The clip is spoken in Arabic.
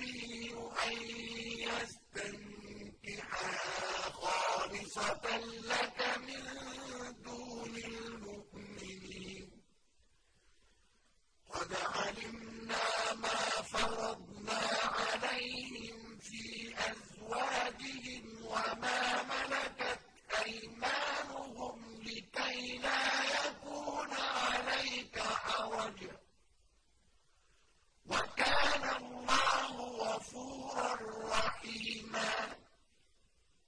النبي أن يستنكحها خالصة لك من دون المؤمنين قد علمنا ما فرضنا عليهم في أزواجهم وما ملكت أيمانهم لكي لا يكون عليك حرج